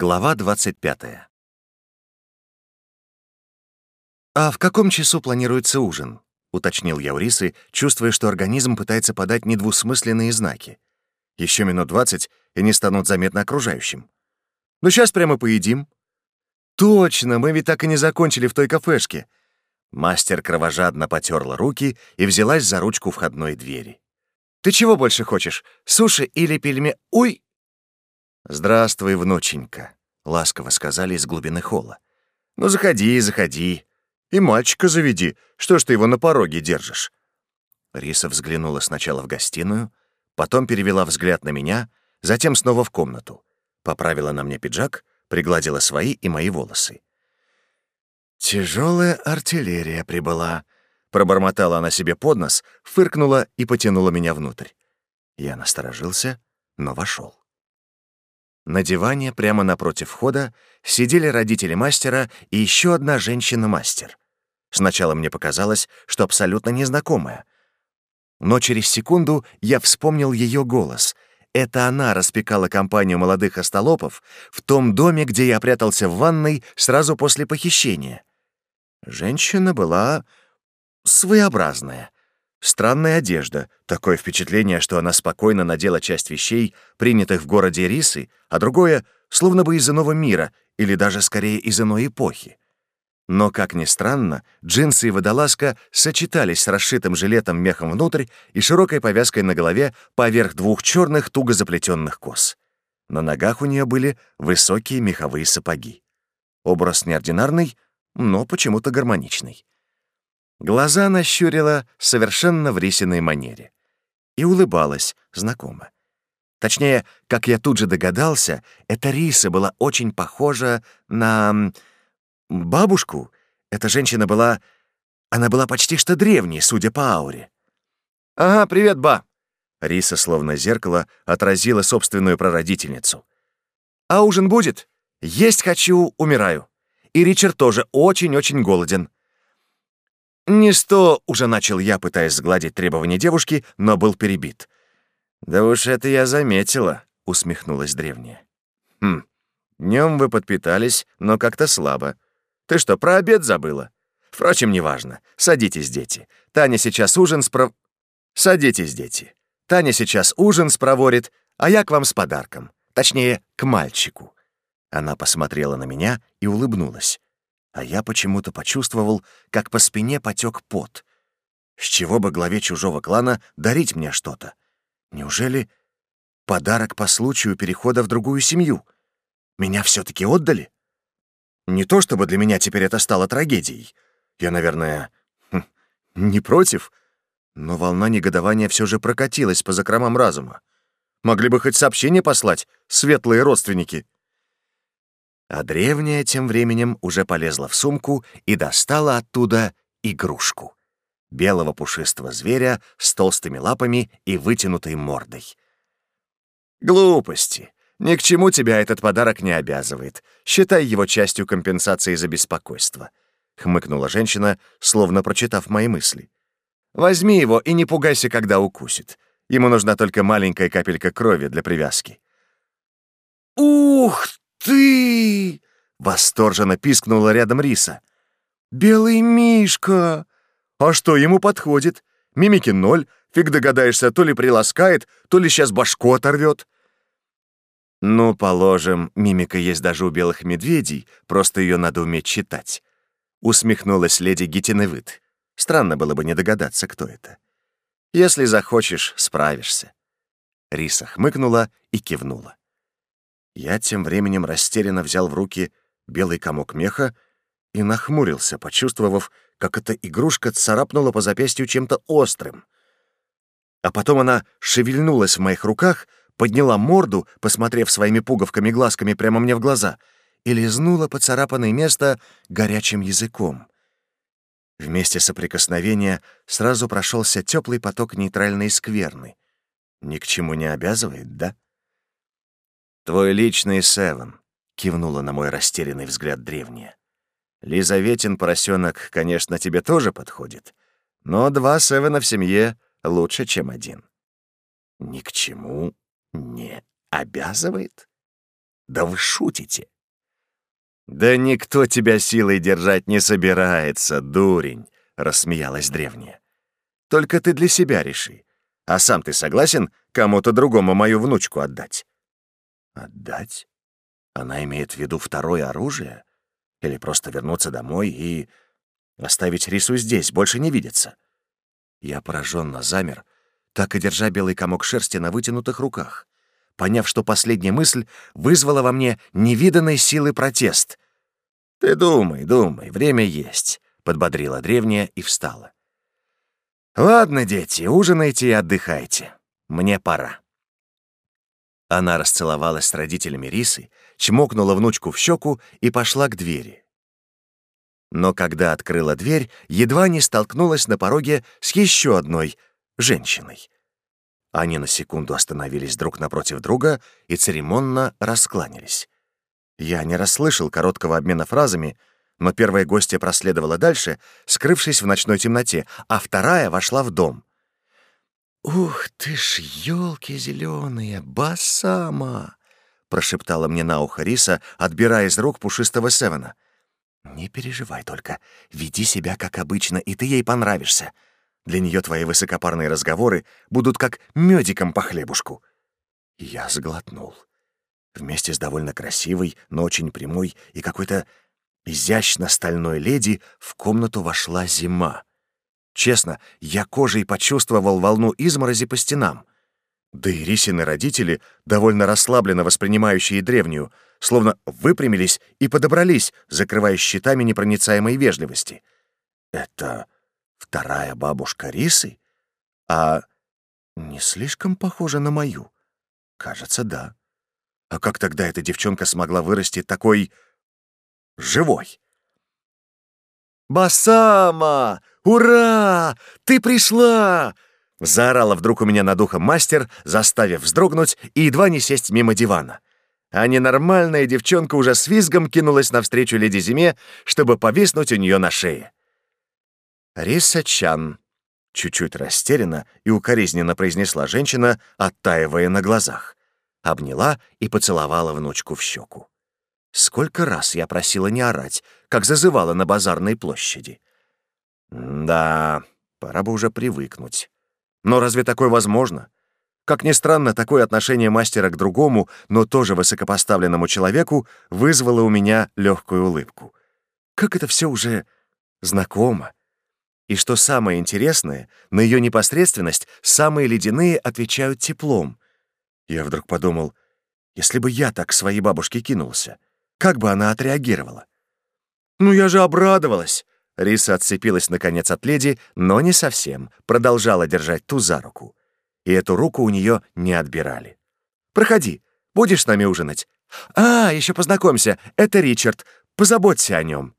Глава 25. «А в каком часу планируется ужин?» — уточнил я у Рисы, чувствуя, что организм пытается подать недвусмысленные знаки. Еще минут двадцать, и не станут заметно окружающим. «Ну, сейчас прямо поедим». «Точно, мы ведь так и не закончили в той кафешке». Мастер кровожадно потерла руки и взялась за ручку входной двери. «Ты чего больше хочешь, суши или пельме...» «Ой!» «Здравствуй, внученька», — ласково сказали из глубины холла. «Ну, заходи, заходи. И мальчика заведи. Что ж ты его на пороге держишь?» Риса взглянула сначала в гостиную, потом перевела взгляд на меня, затем снова в комнату. Поправила на мне пиджак, пригладила свои и мои волосы. «Тяжелая артиллерия прибыла», — пробормотала она себе под нос, фыркнула и потянула меня внутрь. Я насторожился, но вошел. На диване прямо напротив входа сидели родители мастера и еще одна женщина-мастер. Сначала мне показалось, что абсолютно незнакомая. Но через секунду я вспомнил ее голос. Это она распекала компанию молодых остолопов в том доме, где я прятался в ванной сразу после похищения. Женщина была своеобразная. Странная одежда, такое впечатление, что она спокойно надела часть вещей, принятых в городе Рисы, а другое — словно бы из иного мира или даже скорее из иной эпохи. Но, как ни странно, джинсы и водолазка сочетались с расшитым жилетом мехом внутрь и широкой повязкой на голове поверх двух черных туго заплетенных кос. На ногах у нее были высокие меховые сапоги. Образ неординарный, но почему-то гармоничный. Глаза она совершенно в рисиной манере. И улыбалась знакомо. Точнее, как я тут же догадался, эта риса была очень похожа на... бабушку. Эта женщина была... Она была почти что древней, судя по ауре. «Ага, привет, ба!» Риса, словно зеркало, отразила собственную прародительницу. «А ужин будет? Есть хочу, умираю. И Ричард тоже очень-очень голоден. «Не сто!» — уже начал я, пытаясь сгладить требования девушки, но был перебит. «Да уж это я заметила», — усмехнулась древняя. «Хм, днем вы подпитались, но как-то слабо. Ты что, про обед забыла? Впрочем, неважно. Садитесь, дети. Таня сейчас ужин спров... Садитесь, дети. Таня сейчас ужин спроворит, а я к вам с подарком. Точнее, к мальчику». Она посмотрела на меня и улыбнулась а я почему-то почувствовал, как по спине потек пот. С чего бы главе чужого клана дарить мне что-то? Неужели подарок по случаю перехода в другую семью? Меня все-таки отдали? Не то чтобы для меня теперь это стало трагедией. Я, наверное, хм, не против, но волна негодования все же прокатилась по закромам разума. Могли бы хоть сообщение послать, светлые родственники а древняя тем временем уже полезла в сумку и достала оттуда игрушку. Белого пушистого зверя с толстыми лапами и вытянутой мордой. «Глупости! Ни к чему тебя этот подарок не обязывает. Считай его частью компенсации за беспокойство», — хмыкнула женщина, словно прочитав мои мысли. «Возьми его и не пугайся, когда укусит. Ему нужна только маленькая капелька крови для привязки». «Ух ты! Восторженно пискнула рядом Риса. Белый мишка! А что ему подходит? Мимики ноль, фиг догадаешься, то ли приласкает, то ли сейчас башку оторвет. Ну, положим, мимика есть даже у белых медведей, просто ее надо уметь читать. Усмехнулась леди Гитиневыт. Странно было бы не догадаться, кто это. Если захочешь, справишься. Риса хмыкнула и кивнула. Я тем временем растерянно взял в руки белый комок меха и нахмурился, почувствовав, как эта игрушка царапнула по запястью чем-то острым. А потом она шевельнулась в моих руках, подняла морду, посмотрев своими пуговками-глазками прямо мне в глаза, и лизнула поцарапанное место горячим языком. Вместе соприкосновения сразу прошелся теплый поток нейтральной скверны. Ни к чему не обязывает, да? «Твой личный Севен», — кивнула на мой растерянный взгляд древняя. «Лизаветин поросенок, конечно, тебе тоже подходит, но два Севена в семье лучше, чем один». «Ни к чему не обязывает?» «Да вы шутите!» «Да никто тебя силой держать не собирается, дурень!» — рассмеялась древняя. «Только ты для себя реши. А сам ты согласен кому-то другому мою внучку отдать?» Отдать? Она имеет в виду второе оружие? Или просто вернуться домой и оставить Рису здесь, больше не видеться? Я пораженно замер, так и держа белый комок шерсти на вытянутых руках, поняв, что последняя мысль вызвала во мне невиданной силы протест. «Ты думай, думай, время есть», — подбодрила древняя и встала. «Ладно, дети, ужинайте и отдыхайте. Мне пора». Она расцеловалась с родителями Рисы, чмокнула внучку в щеку и пошла к двери. Но когда открыла дверь, едва не столкнулась на пороге с еще одной женщиной. Они на секунду остановились друг напротив друга и церемонно раскланялись. Я не расслышал короткого обмена фразами, но первая гостья проследовала дальше, скрывшись в ночной темноте, а вторая вошла в дом. «Ух ты ж, елки зеленые, басама!» — прошептала мне на ухо Риса, отбирая из рук пушистого Севена. «Не переживай только. Веди себя как обычно, и ты ей понравишься. Для нее твои высокопарные разговоры будут как медиком по хлебушку». Я сглотнул. Вместе с довольно красивой, но очень прямой и какой-то изящно-стальной леди в комнату вошла зима. Честно, я кожей почувствовал волну изморози по стенам. Да и Рисины родители, довольно расслабленно воспринимающие древнюю, словно выпрямились и подобрались, закрывая щитами непроницаемой вежливости. Это вторая бабушка Рисы? А не слишком похожа на мою? Кажется, да. А как тогда эта девчонка смогла вырасти такой... живой? «Басама!» «Ура! Ты пришла!» Заорала вдруг у меня над ухом мастер, заставив вздрогнуть и едва не сесть мимо дивана. А ненормальная девчонка уже с визгом кинулась навстречу леди Зиме, чтобы повиснуть у нее на шее. «Риса Чан», — чуть-чуть растеряна и укоризненно произнесла женщина, оттаивая на глазах. Обняла и поцеловала внучку в щеку. Сколько раз я просила не орать, как зазывала на базарной площади. Да, пора бы уже привыкнуть. Но разве такое возможно? Как ни странно, такое отношение мастера к другому, но тоже высокопоставленному человеку вызвало у меня легкую улыбку. Как это все уже знакомо. И что самое интересное, на ее непосредственность самые ледяные отвечают теплом. Я вдруг подумал, если бы я так к своей бабушке кинулся, как бы она отреагировала? «Ну я же обрадовалась!» Риса отцепилась наконец от леди, но не совсем, продолжала держать ту за руку. И эту руку у нее не отбирали. «Проходи, будешь с нами ужинать?» «А, еще познакомься, это Ричард, позаботься о нем».